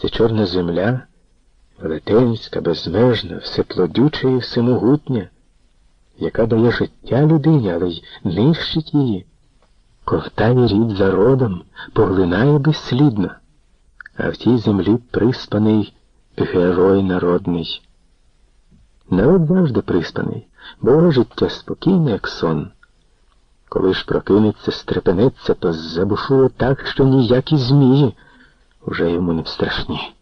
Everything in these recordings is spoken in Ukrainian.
Це чорна земля, велетенська, безмежна, всеплодюча і всемогутня, яка дає життя людині, але й нищить її, ковтає рід за родом, поглинає безслідно, а в тій землі приспаний герой народний. Народ завжди приспаний, бо життя спокійне, як сон. Коли ж прокинеться, стрепенеться, то забушує так, що ніякі змії уже йому не страшні.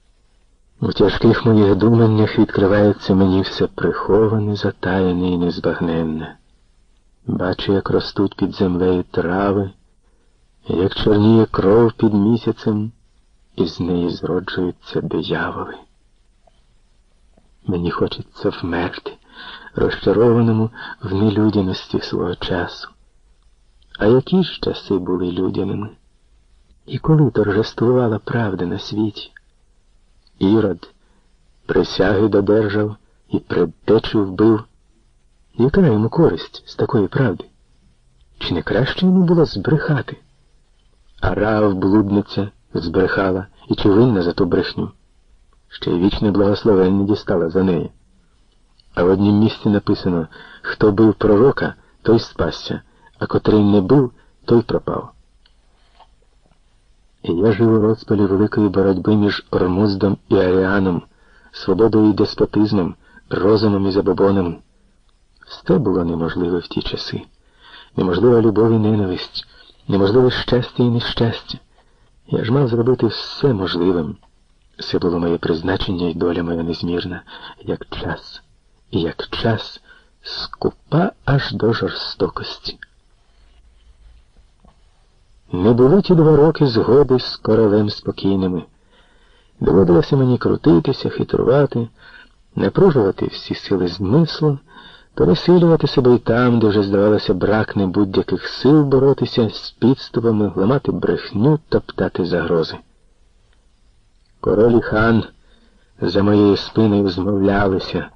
У тяжких моїх думаннях відкривається мені все приховане, затаяне і незбагненне. Бачу, як ростуть під землею трави, як чорніє кров під місяцем, і з неї зроджуються дияволи. Мені хочеться вмерти, розчарованому в нелюдяності свого часу. А які ж часи були людяними? І коли торжествувала правда на світі? Ірод присяги додержав і предтечу вбив. Яка йому користь з такої правди? Чи не краще йому було збрехати? А Раав блудниця збрехала і чи винна за ту брехню? Ще й вічне благословення дістала за неї. А в однім місці написано хто бив пророка, той спасся, а котрий не бив, той пропав. Я жив у розпалі великої боротьби між Ормуздом і Аріаном, свободою і деспотизмом, розумом і забобоном. Все було неможливе в ті часи. Неможлива любов і ненависть, неможливе щастя і нещастя. Я ж мав зробити все можливим. Це було моє призначення і доля моя незмірна, як час, і як час скупа аж до жорстокості. Не були ті два роки згоди з королем спокійними. Доводилося мені крутитися, хитрувати, напружувати всі сили змислу, пересилювати себе і там, де вже, здавалося, бракне будь-яких сил боротися з підступами, ламати брехню, топтати загрози. Король і хан за моєю спиною змовлялися,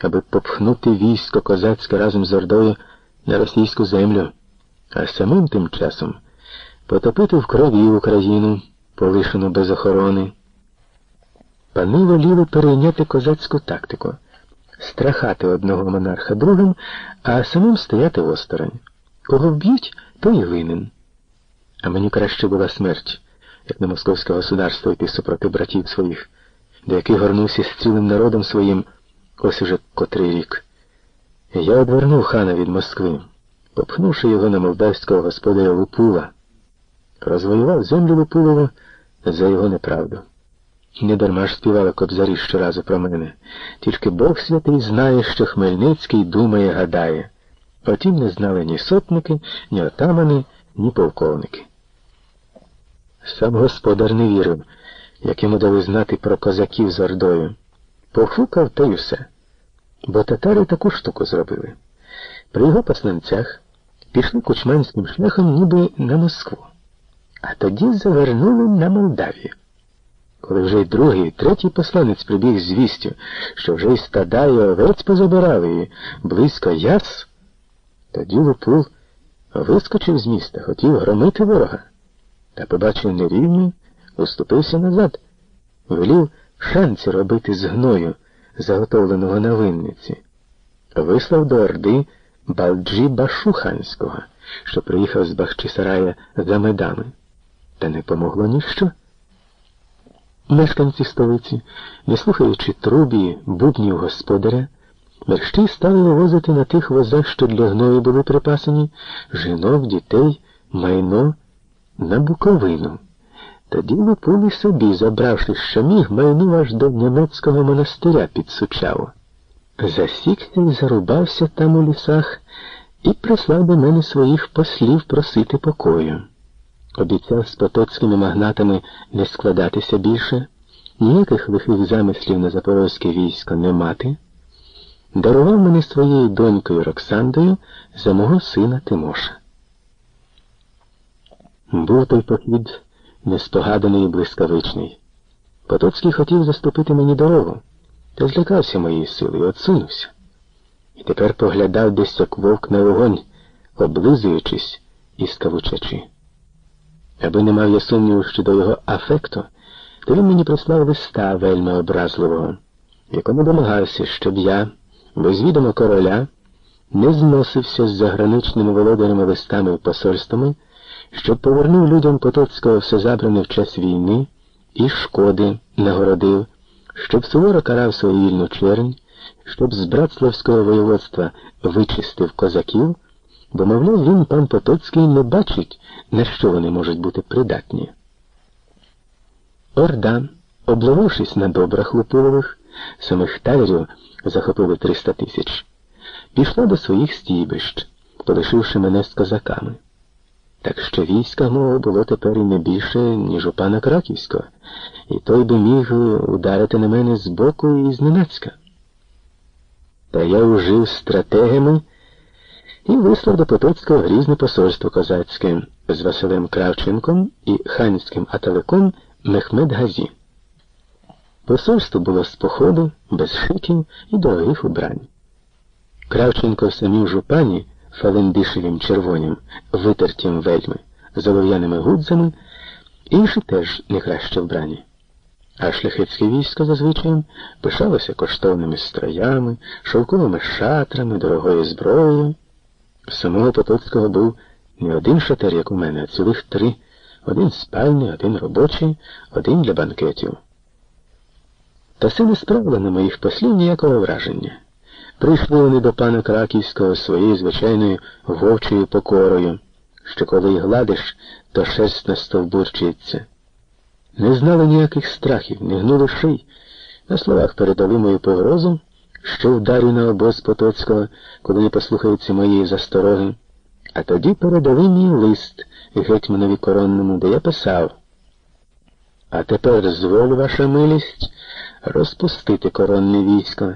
аби попхнути військо козацьке разом з Ордою на російську землю, а самим тим часом потопити в крові Україну, полишену без охорони. Пани воліли перейняти козацьку тактику, страхати одного монарха другим, а самим стояти осторонь. Кого вб'ють, той і винен. А мені краще була смерть, як на московське государство йти супроти братів своїх, до яких горнувся з цілим народом своїм ось уже котрий рік. Я одвернув хана від Москви, попхнувши його на молдавського господаря Лупула розвоював землю Лупулова за його неправду. Не дарма ж співали кобзарі щоразу про мене. Тільки Бог святий знає, що Хмельницький думає, гадає. Потім не знали ні сотники, ні отамани, ні полковники. Сам господар не вірив, як йому дали знати про козаків з Ордою. Пофукав та й усе. Бо татари таку штуку зробили. При його посланцях пішли кучманським шляхом ніби на Москву а тоді завернули на Молдавію. Коли вже й другий, третій посланець прибіг з вістю, що вже й стада і овець позабирали і близько яс, тоді Лупул вискочив з міста, хотів громити ворога, та побачив нерівню, уступився назад, велів шанці робити з гною, заготовленого на винниці. Вислав до Орди Балджі Башуханського, що приїхав з Бахчисарая за медами. Та не помогло ніщо. Мешканці столиці, не слухаючи трубі, бубнів господаря, мерщі стали вивозити на тих возах, що для гною були припасені, жінок, дітей, майно на Буковину. Тоді Лупули собі, забравши, що міг, майнув аж до німецького монастиря під Сучаво. Засікся і зарубався там у лісах і прислав до мене своїх послів просити покою. Обіцяв з потоцькими магнатами не складатися більше, ніяких лихих замислів на запорозьке військо не мати, дарував мене своєю донькою Роксандою за мого сина Тимоша. Був той похід неспогаданий і блискавичний. Потоцький хотів заступити мені дорогу, та злякався моєї сили і отсунувся. І тепер поглядав десь як вовк на вогонь, облизуючись і скавучачи. Аби не мав я сумніву щодо його афекту, то він мені прислав листа вельми образливого, якому домагався, щоб я, без відома короля, не зносився з заграничними володарями листами і посольствами, щоб повернув людям Потоцького все забране в час війни і шкоди нагородив, щоб суворо карав свою вільну чернь, щоб з братславського воєводства вичистив козаків, бо, мовляв, він, пан Потоцький, не бачить, на що вони можуть бути придатні. Орда, обловившись на добрах Лупилових, самих талерів захопили 300 тисяч, пішла до своїх стійбищ, полишивши мене з козаками. Так що війська мого було тепер і не більше, ніж у пана Краківського, і той би міг ударити на мене з боку і зненацька. Та я ужив стратегами і вислав до Потоцького грізне посольство козацьке з Василем Кравченком і ханським аталиком Мехмед Газі. Посольство було з походу, без шиків і дорогих убрань. Кравченко в самій жупані фалендишевім червонім, витертім вельми, з олов'яними гудзами, інші теж не краще вбрані. А шляхетське військо зазвичай пишалося коштовними строями, шовковими шатрами, дорогою зброєю. Самого Потоцького був не один шатер, як у мене, а цілих три. Один спальний, один робочий, один для банкетів. Та це не справило на моїх послів ніякого враження. Прийшли вони до пана Краківського своєю звичайною вовчою покорою, що коли й гладиш, то шерсть настовбурчиться. Не знали ніяких страхів, не гнули ший. На словах передали мою погрозу, що вдарю на обоз Потоцького, коли не послухаються моєї застороги. А тоді передали мій лист гетьманові коронному, де я писав. А тепер зволь ваша милість розпустити коронне військо.